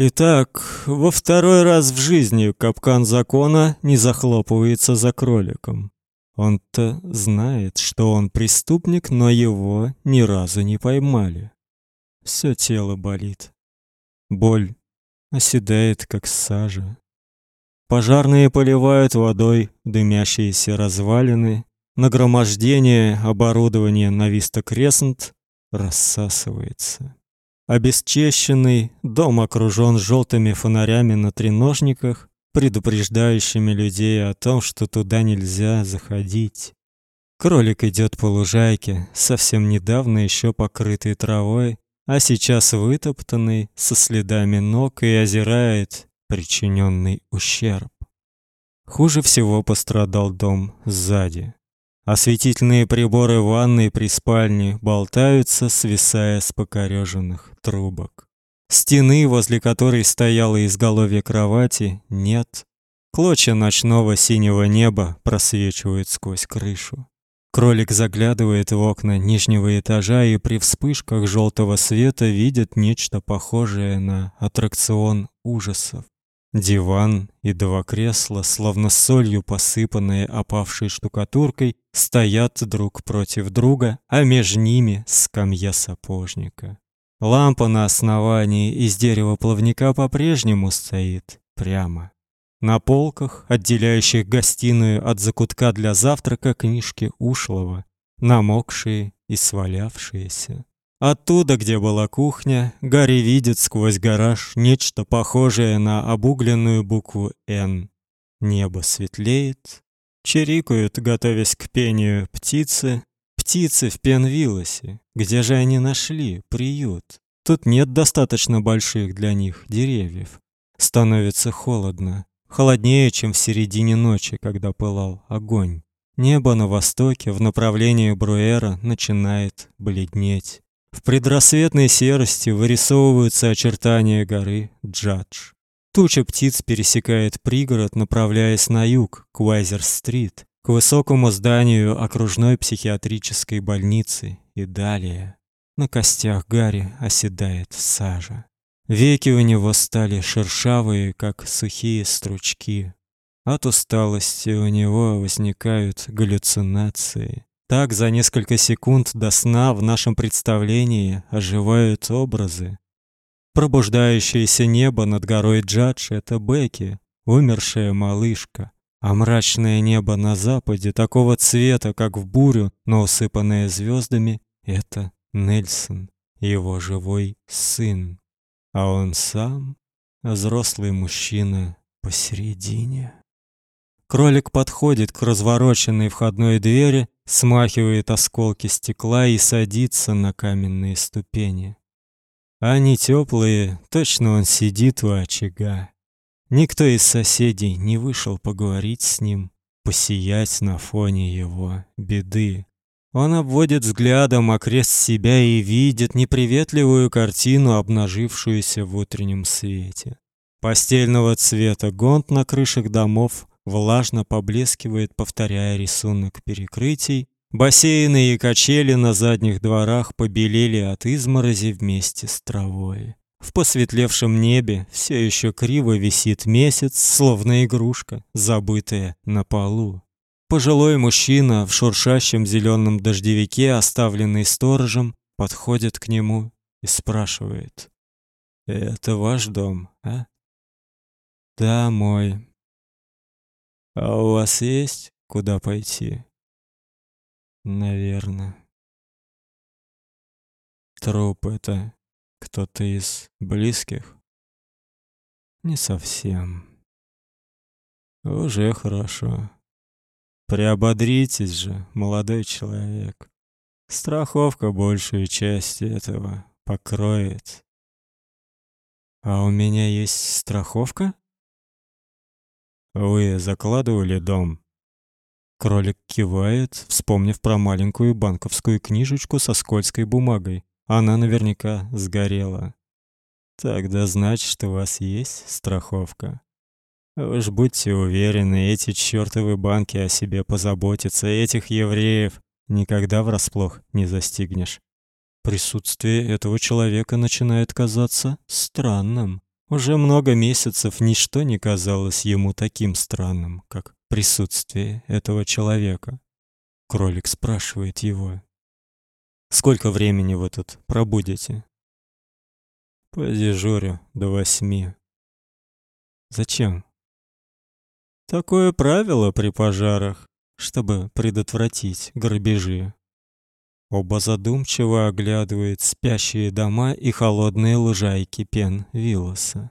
Итак, во второй раз в жизни капкан закона не захлопывается за кроликом. Он-то знает, что он преступник, но его ни разу не поймали. Все тело болит. Боль оседает, как сажа. Пожарные поливают водой дымящиеся развалины. Нагромождение оборудования на Виста Кресент рассасывается. Обесчещенный дом окружен желтыми фонарями на треножниках, предупреждающими людей о том, что туда нельзя заходить. Кролик идет по лужайке, совсем недавно еще покрытой травой, а сейчас вытоптанный, со следами ног и озирает причиненный ущерб. Хуже всего пострадал дом сзади. Осветительные приборы ванной при спальне болтаются, свисая с покореженных трубок. Стены, возле которой стояла изголовье кровати, нет. Клочья ночного синего неба просвечивают сквозь крышу. Кролик заглядывает в окна нижнего этажа и при вспышках желтого света видит нечто похожее на аттракцион ужасов. Диван и два кресла, словно солью посыпанные опавшей штукатуркой, стоят друг против друга, а между ними скамья сапожника. Лампа на основании из дерева плавника по-прежнему стоит прямо. На полках, отделяющих гостиную от закутка для завтрака, книжки ушлого, намокшие и свалявшиеся. Оттуда, где была кухня, Гарри видит сквозь гараж нечто похожее на обугленную букву «Н». Небо светлеет, чирикают, готовясь к пению птицы. Птицы в Пенвиллосе. Где же они нашли приют? Тут нет достаточно больших для них деревьев. Становится холодно. Холоднее, чем в середине ночи, когда пылал огонь. Небо на востоке в направлении Бруэра начинает бледнеть. В предрассветной серости вырисовываются очертания горы Джадж. Туча птиц пересекает пригород, направляясь на юг, к Уайзер-стрит, к высокому зданию окружной психиатрической больницы и далее. На костях Гарри оседает сажа. Веки у него стали шершавые, как сухие стручки. От усталости у него возникают галлюцинации. Так за несколько секунд до сна в нашем представлении оживают образы. Пробуждающееся небо над горой Джадж это Бекки, умершая малышка, а мрачное небо на западе такого цвета, как в бурю, но усыпанное звездами, это Нельсон, его живой сын. А он сам взрослый мужчина посередине. Кролик подходит к развороченной входной двери, смахивает осколки стекла и садится на каменные ступени. Они теплые, точно он сидит у очага. Никто из соседей не вышел поговорить с ним, посиять на фоне его беды. Он обводит взглядом окрест себя и видит неприветливую картину, обнажившуюся в утреннем свете. Постельного цвета гонт на крышах домов влажно поблескивает, повторяя рисунок перекрытий. Бассейны и качели на задних дворах побелели от изморози вместе с травой. В посветлевшем небе все еще криво висит месяц, словно игрушка, забытая на полу. Пожилой мужчина в шуршащем зеленом дождевике, оставленный сторожем, подходит к нему и спрашивает: "Это ваш дом, а?" "Да, мой", а у вас есть куда пойти? Наверное. Труп это кто-то из близких? Не совсем. Уже хорошо. Приободритесь же, молодой человек. Страховка большую часть этого покроет. А у меня есть страховка? Вы закладывали дом? Кролик кивает, вспомнив про маленькую банковскую книжечку со скользкой бумагой. Она наверняка сгорела. Тогда значит, у вас есть страховка. Уж будьте уверены, эти чёртовы банки о себе позаботятся, этих евреев никогда врасплох не застигнешь. Присутствие этого человека начинает казаться странным. Уже много месяцев ничто не казалось ему таким странным, как присутствие этого человека. Кролик спрашивает его: "Сколько времени вы тут пробудете?" "По дежурю до восьми". "Зачем?" "Такое правило при пожарах, чтобы предотвратить грабежи". Оба задумчиво оглядывают спящие дома и холодные лужайки пен Виллоса.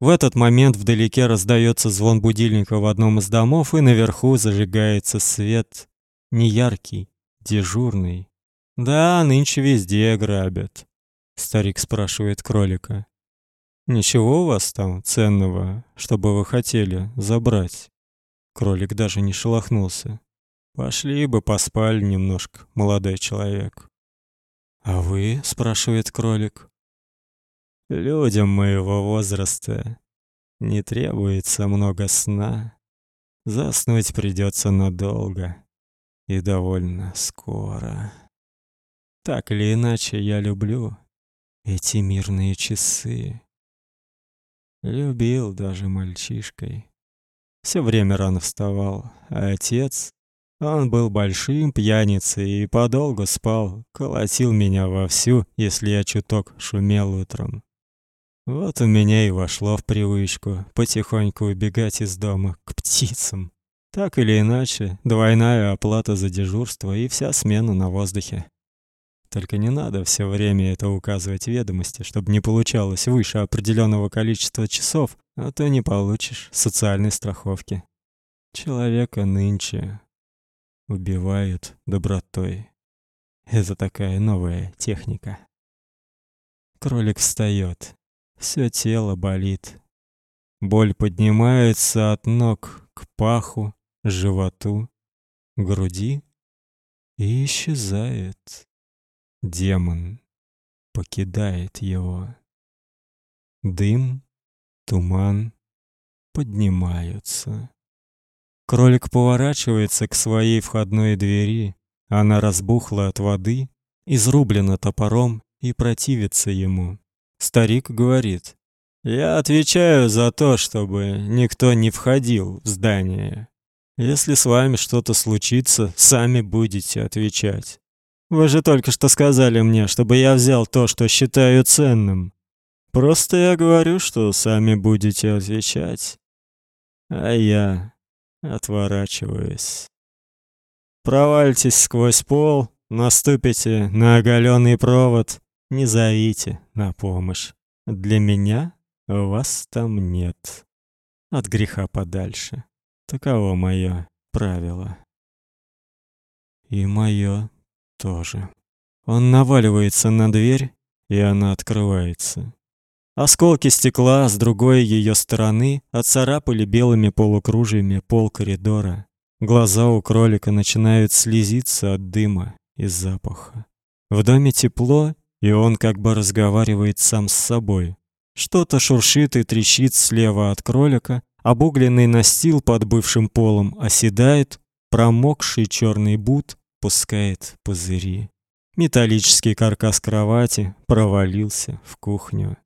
В этот момент вдалеке раздается звон будильника в одном из домов, и наверху зажигается свет, неяркий, дежурный. Да, нынче везде грабят. Старик спрашивает кролика. Ничего у вас там ценного, чтобы вы хотели забрать? Кролик даже не шелохнулся. Пошли бы поспали немножко, молодой человек. А вы, спрашивает кролик. Людям моего возраста не требуется много сна. Заснуть придется надолго и довольно скоро. Так или иначе, я люблю эти мирные часы. Любил даже мальчишкой. Все время рано вставал, а отец он был большим пьяницей и подолгу спал, колотил меня вовсю, если я чуток шумел утром. Вот у меня и вошло в привычку потихоньку убегать из дома к птицам. Так или иначе, двойная оплата за дежурство и вся смена на воздухе. Только не надо все время это указывать ведомости, чтобы не получалось выше определенного количества часов, а то не получишь социальной страховки. Человека нынче убивают добротой. Это такая новая техника. Кролик встает. Все тело болит. Боль поднимается от ног к паху, животу, груди и исчезает. Демон покидает его. Дым, туман поднимаются. Кролик поворачивается к своей входной двери. Она разбухла от воды, изрублена топором и противится ему. Старик говорит: "Я отвечаю за то, чтобы никто не входил в здание. Если с вами что-то случится, сами будете отвечать. Вы же только что сказали мне, чтобы я взял то, что считаю ценным. Просто я говорю, что сами будете отвечать. А я Отворачиваюсь. Провальтесь сквозь пол, наступите на оголенный провод, не зовите на помощь. Для меня вас там нет. От греха подальше. Таково мое правило. И мое тоже. Он наваливается на дверь, и она открывается. Осколки стекла с другой ее стороны отцарапали белыми полукружиями пол коридора. Глаза у кролика начинают слезиться от дыма и запаха. В доме тепло, и он как бы разговаривает сам с собой. Что-то шуршит и трещит слева от кролика, обугленный настил под бывшим полом оседает, промокший черный бут пускает пузыри. Металлический каркас кровати провалился в кухню.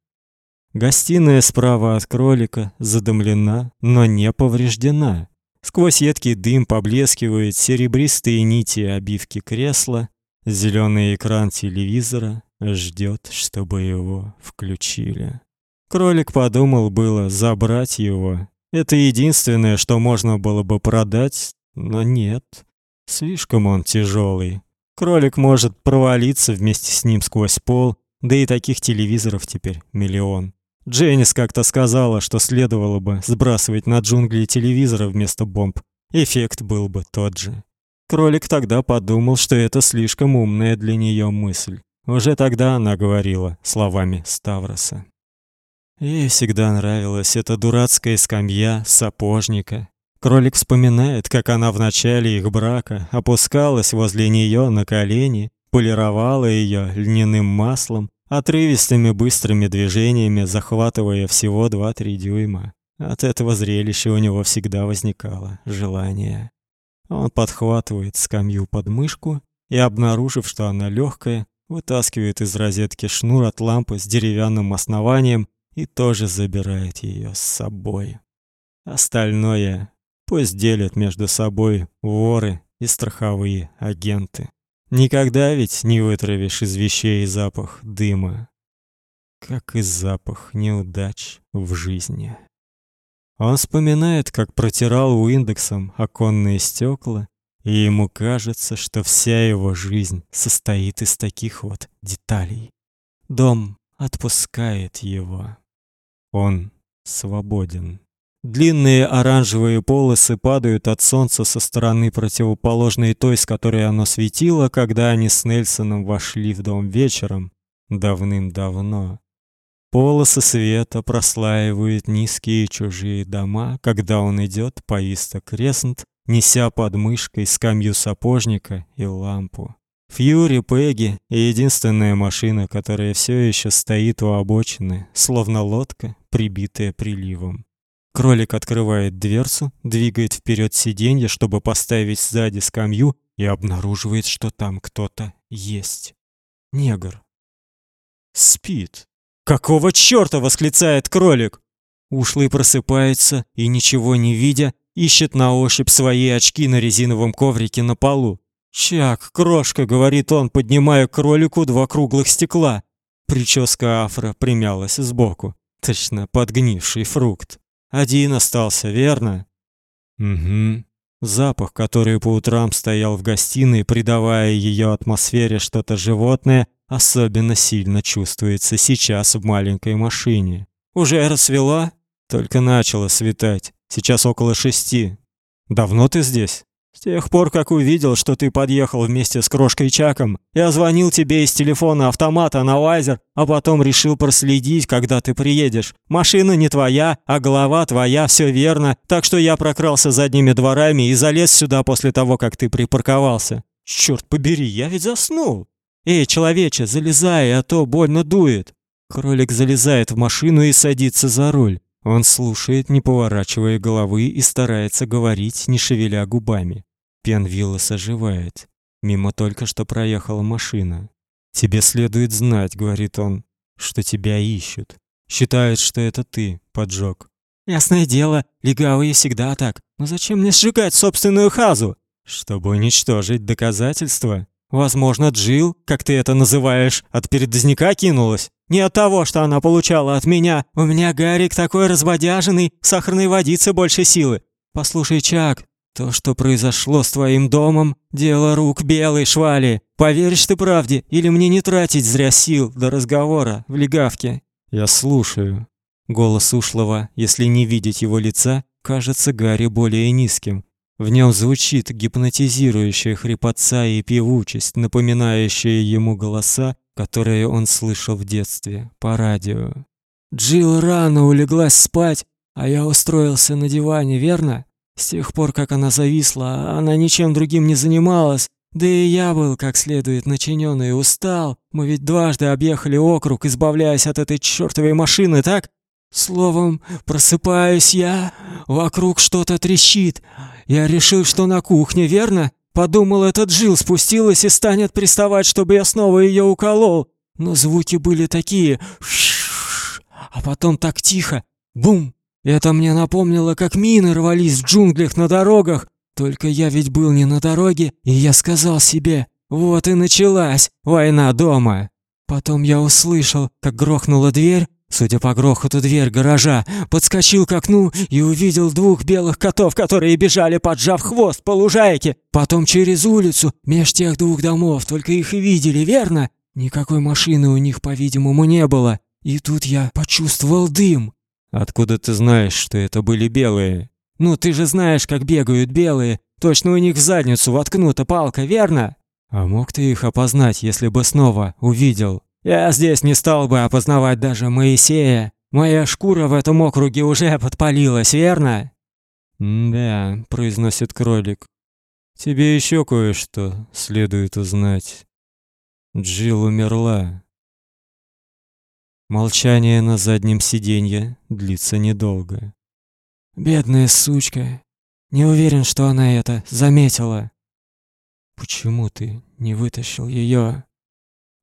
Гостиная справа от кролика задымлена, но не повреждена. Сквозь едкий дым поблескивают серебристые нити обивки кресла. Зеленый экран телевизора ждет, чтобы его включили. Кролик подумал было забрать его. Это единственное, что можно было бы продать, но нет. Слишком он тяжелый. Кролик может провалиться вместе с ним сквозь пол, да и таких телевизоров теперь миллион. Дженнис как-то сказала, что следовало бы сбрасывать на джунгли телевизора вместо бомб. Эффект был бы тот же. Кролик тогда подумал, что это слишком умная для нее мысль. Уже тогда она говорила словами Ставроса. Ей всегда нравилась эта дурацкая скамья сапожника. Кролик вспоминает, как она в начале их брака опускалась возле нее на колени, полировала ее льняным маслом, отрывистыми быстрыми движениями захватывая всего 2-3 дюйма. От этого зрелища у него всегда возникало желание. Он подхватывает скамью под мышку и, обнаружив, что она легкая, вытаскивает из розетки шнур от лампы с деревянным основанием и тоже забирает ее с собой. Остальное пусть делят между собой воры и страховые агенты. Никогда ведь не вытравишь из вещей запах дыма, как и запах неудач в жизни. Он вспоминает, как протирал Уиндексом оконные стекла, и ему кажется, что вся его жизнь состоит из таких вот деталей. Дом отпускает его. Он свободен. Длинные оранжевые полосы падают от солнца со стороны противоположной той, с которой оно светило, когда они с Нельсоном вошли в дом вечером давным-давно. Полосы света прослаивают низкие чужие дома, когда он идет по Иста Кресент, неся под мышкой скамью сапожника и лампу. Фьюри Пегги — единственная машина, которая все еще стоит у обочины, словно лодка, прибитая приливом. Кролик открывает дверцу, двигает вперед сиденье, чтобы поставить сзади скамью, и обнаруживает, что там кто-то есть. Негр. Спит. Какого чёрта восклицает кролик? Ушлый просыпается и ничего не видя, ищет на ощупь свои очки на резиновом коврике на полу. «Чак, крошка», — говорит он, поднимая кролику два круглых стекла. Прическа афро примялась сбоку. Точно подгнивший фрукт. Один остался, верно? Угу. Запах, который по утрам стоял в гостиной, придавая ее атмосфере что-то животное, особенно сильно чувствуется сейчас в маленькой машине. Уже рассвело? Только начало светать. Сейчас около шести. Давно ты здесь? С тех пор, как увидел, что ты подъехал вместе с крошкой Чаком, я звонил тебе из телефона автомата на лазер, а потом решил проследить, когда ты приедешь. Машина не твоя, а голова твоя, все верно, так что я прокрался задними дворами и залез сюда после того, как ты припарковался. Черт побери, я ведь заснул. Эй, человече, залезай, а то больно дует. Кролик залезает в машину и садится за руль. Он слушает, не поворачивая головы, и старается говорить, не шевеля губами. Пенвиллас оживает. Мимо только что проехала машина. «Тебе следует знать», — говорит он, — «что тебя ищут. Считают, что это ты поджег». «Ясное дело, легавые всегда так. Но зачем мне сжигать собственную хазу?» «Чтобы уничтожить доказательства. Возможно, Джил, как ты это называешь, от передозняка кинулась. Не от того, что она получала от меня. У меня Гарик такой разбодяженный, сахарной водицы больше силы. Послушай, Чак, то, что произошло с твоим домом, дело рук белой швали. Поверишь ты правде или мне не тратить зря сил до разговора в легавке? Я слушаю. Голос ушлого, если не видеть его лица, кажется Гарри более низким. В нем звучит гипнотизирующая хрипотца и певучесть, напоминающая ему голоса, которые он слышал в детстве по радио. Джилл рано улеглась спать, а я устроился на диване, верно? С тех пор, как она зависла, она ничем другим не занималась. Да и я был как следует начинен и устал. Мы ведь дважды объехали округ, избавляясь от этой чёртовой машины, так? Словом, просыпаюсь я, вокруг что-то трещит. Я решил, что на кухне, верно? Подумал, этот Жил спустилась и станет приставать, чтобы я снова ее уколол. Но звуки были такие... А потом так тихо. Бум! Это мне напомнило, как мины рвались в джунглях на дорогах. Только я ведь был не на дороге, и я сказал себе, вот и началась война дома. Потом я услышал, как грохнула дверь, Судя по грохоту, дверь гаража подскочил к окну и увидел двух белых котов, которые бежали, поджав хвост по лужайке. Потом через улицу, меж тех двух домов, только их и видели, верно? Никакой машины у них, по-видимому, не было. И тут я почувствовал дым. Откуда ты знаешь, что это были белые? Ну, ты же знаешь, как бегают белые. Точно у них в задницу воткнута палка, верно? А мог ты их опознать, если бы снова увидел? Я здесь не стал бы опознавать даже Моисея. Моя шкура в этом округе уже подпалилась, верно? Да, произносит кролик. Тебе еще кое-что следует узнать. Джилл умерла. Молчание на заднем сиденье длится недолго. Бедная сучка. Не уверен, что она это заметила. Почему ты не вытащил ее?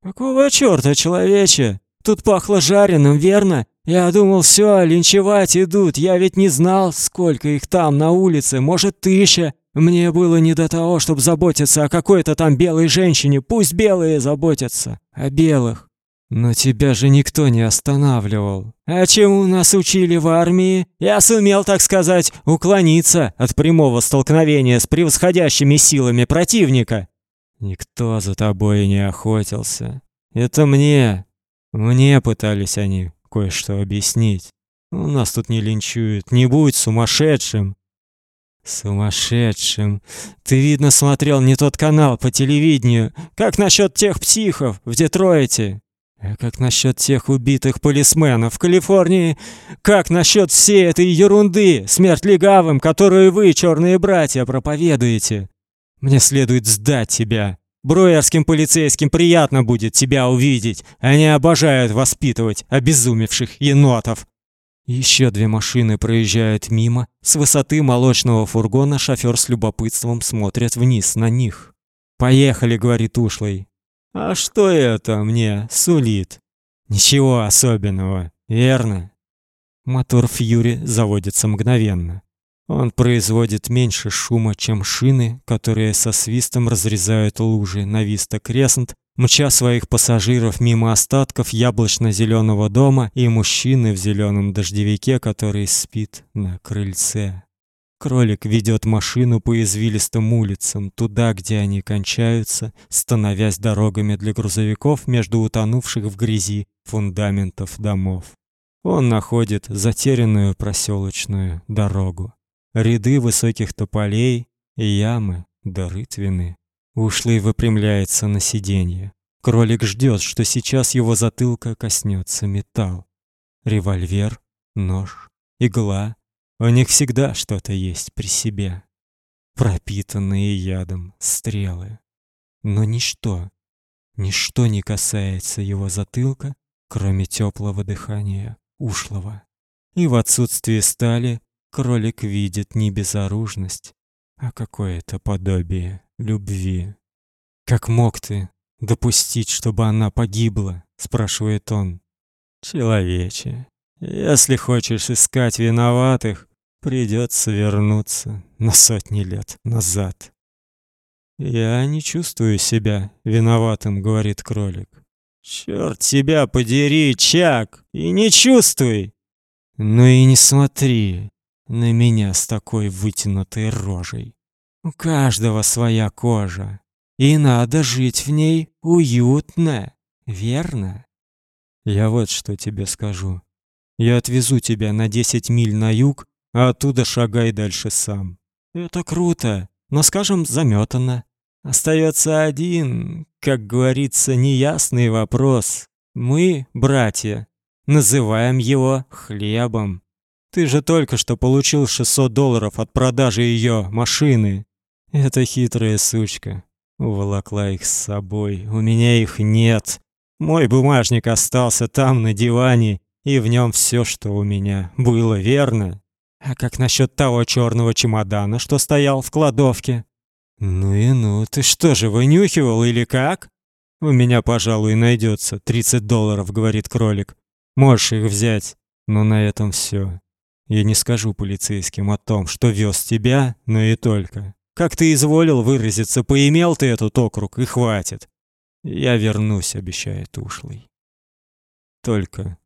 «Какого чёрта, человече? Тут пахло жареным, верно? Я думал, все, линчевать идут. Я ведь не знал, сколько их там на улице. Может, тысяча. Мне было не до того, чтобы заботиться о какой-то там белой женщине. Пусть белые заботятся о белых. Но тебя же никто не останавливал. А чему нас учили в армии? Я сумел, так сказать, уклониться от прямого столкновения с превосходящими силами противника. Никто за тобой не охотился. Это мне, мне пытались они кое-что объяснить. У нас тут не линчуют. Не будь сумасшедшим. Сумасшедшим. Ты видно смотрел не тот канал по телевидению. Как насчет тех психов в Детройте? А как насчет тех убитых полисменов в Калифорнии? Как насчет всей этой ерунды, смерть легавым, которую вы, черные братья, проповедуете? Мне следует сдать тебя. Броерским полицейским приятно будет тебя увидеть. Они обожают воспитывать обезумевших енотов. Еще две машины проезжают мимо. С высоты молочного фургона шофер с любопытством смотрит вниз на них. «Поехали», — говорит ушлый. А что это мне сулит? Ничего особенного, верно? Мотор Фьюри заводится мгновенно. Он производит меньше шума, чем шины, которые со свистом разрезают лужи на Виста Кресент, мча своих пассажиров мимо остатков яблочно зеленого дома и мужчины в зеленом дождевике, который спит на крыльце. Кролик ведет машину по извилистым улицам, туда, где они кончаются, становясь дорогами для грузовиков между утонувших в грязи фундаментов домов. Он находит затерянную проселочную дорогу. Ряды высоких тополей, ямы да рытвины. Ушлый выпрямляется на сиденье. Кролик ждет, что сейчас его затылка коснется металл. Револьвер, нож, игла у них всегда что-то есть при себе. Пропитанные ядом стрелы. Но ничто, ничто не касается его затылка, кроме теплого дыхания ушлого. И в отсутствии стали кролик видит не безоружность, а какое-то подобие любви. Как мог ты допустить, чтобы она погибла, спрашивает он. Человече, если хочешь искать виноватых, Придется вернуться на сотни лет назад. Я не чувствую себя виноватым, говорит кролик. Черт тебя подери, Чак, и не чувствуй. Ну и не смотри на меня с такой вытянутой рожей. У каждого своя кожа, и надо жить в ней уютно, верно? Я вот что тебе скажу. Я отвезу тебя на 10 миль на юг а оттуда шагай дальше сам. Это круто, но, скажем, заметано. Остается один, как говорится, неясный вопрос. Мы, братья, называем его хлебом. Ты же только что получил 600 долларов от продажи ее машины. Эта хитрая сучка уволокла их с собой. У меня их нет. Мой бумажник остался там на диване, и в нем все, что у меня было, верно? А как насчет того черного чемодана, что стоял в кладовке? Ну и ну, ты что же, вынюхивал или как? У меня, пожалуй, найдется 30 долларов, говорит кролик. Можешь их взять, но на этом все. Я не скажу полицейским о том, что вез тебя, но и только. Как ты изволил выразиться, поимел ты этот округ и хватит. Я вернусь, обещает ушлый. Только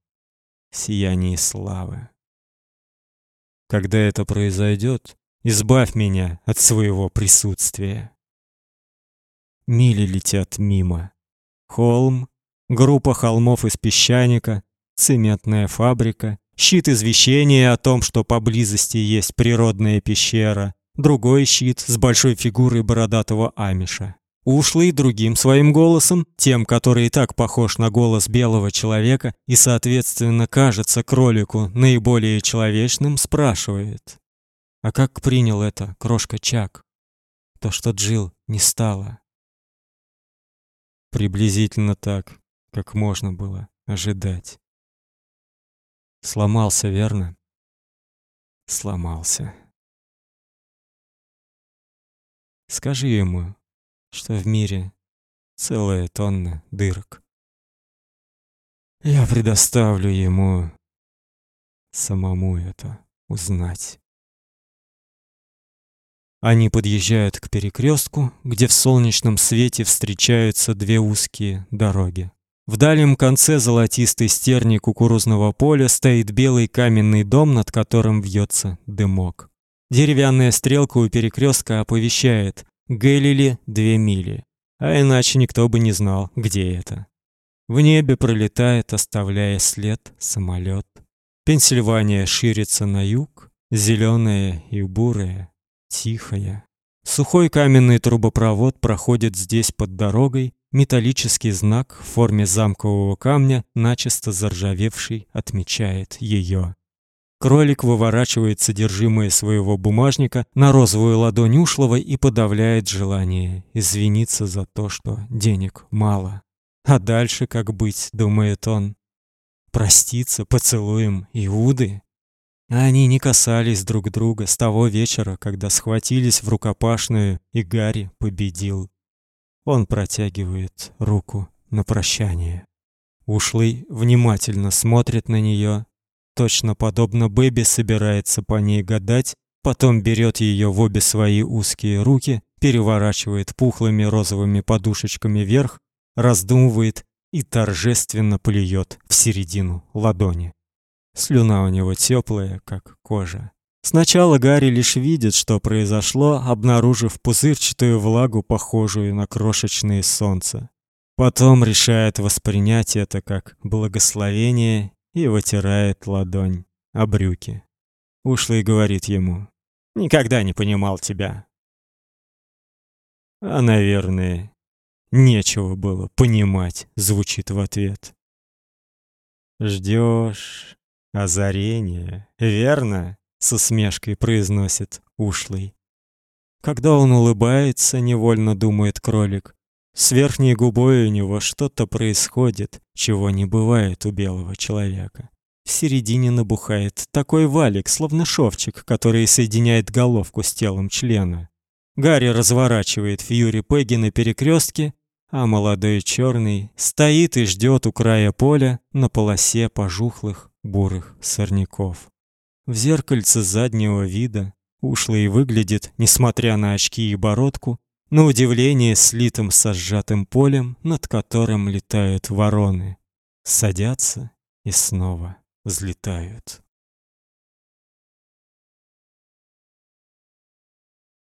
сияние славы. Когда это произойдет, избавь меня от своего присутствия. Мили летят мимо. Холм, группа холмов из песчаника, цементная фабрика, щит извещения о том, что поблизости есть природная пещера, другой щит с большой фигурой бородатого амиша ушлый другим своим голосом, тем, который и так похож на голос белого человека и, соответственно, кажется кролику наиболее человечным, спрашивает. А как принял это крошка Чак? То, что Джил не стало. Приблизительно так, как можно было ожидать. Сломался, верно? Сломался. Скажи ему, что в мире целая тонна дырок. Я предоставлю ему самому это узнать. Они подъезжают к перекрестку, где в солнечном свете встречаются две узкие дороги. В дальнем конце золотистой стерни кукурузного поля стоит белый каменный дом, над которым вьется дымок. Деревянная стрелка у перекрестка оповещает: Гэлили две мили. А иначе никто бы не знал, где это. В небе пролетает, оставляя след, самолет. Пенсильвания ширится на юг, зеленая и бурая, тихая. Сухой каменный трубопровод проходит здесь под дорогой, металлический знак в форме замкового камня, начисто заржавевший, отмечает ее. Кролик выворачивает содержимое своего бумажника на розовую ладонь ушлого и подавляет желание извиниться за то, что денег мало. А дальше как быть, думает он. Проститься поцелуем Иуды? Они не касались друг друга с того вечера, когда схватились в рукопашную, и Гарри победил. Он протягивает руку на прощание. Ушлый внимательно смотрит на нее, Точно подобно Бэби собирается по ней гадать, потом берет ее в обе свои узкие руки, переворачивает пухлыми розовыми подушечками вверх, раздумывает и торжественно плюет в середину ладони. Слюна у него теплая, как кожа. Сначала Гарри лишь видит, что произошло, обнаружив пузырчатую влагу, похожую на крошечное солнце. Потом решает воспринять это как благословение и вытирает ладонь о брюки. Ушлый говорит ему: "Никогда не понимал тебя". А, наверное, нечего было понимать, звучит в ответ. Ждешь озарения, верно? С усмешкой произносит Ушлый. Когда он улыбается, невольно думает кролик, с верхней губой у него что-то происходит, чего не бывает у белого человека. В середине набухает такой валик, словно шовчик, который соединяет головку с телом члена. Гарри разворачивает Фьюри Пегги на перекрестке, а молодой черный стоит и ждет у края поля на полосе пожухлых бурых сорняков. В зеркальце заднего вида ушлый выглядит, несмотря на очки и бородку, на удивление слитым со сжатым полем, над которым летают вороны, садятся и снова взлетают.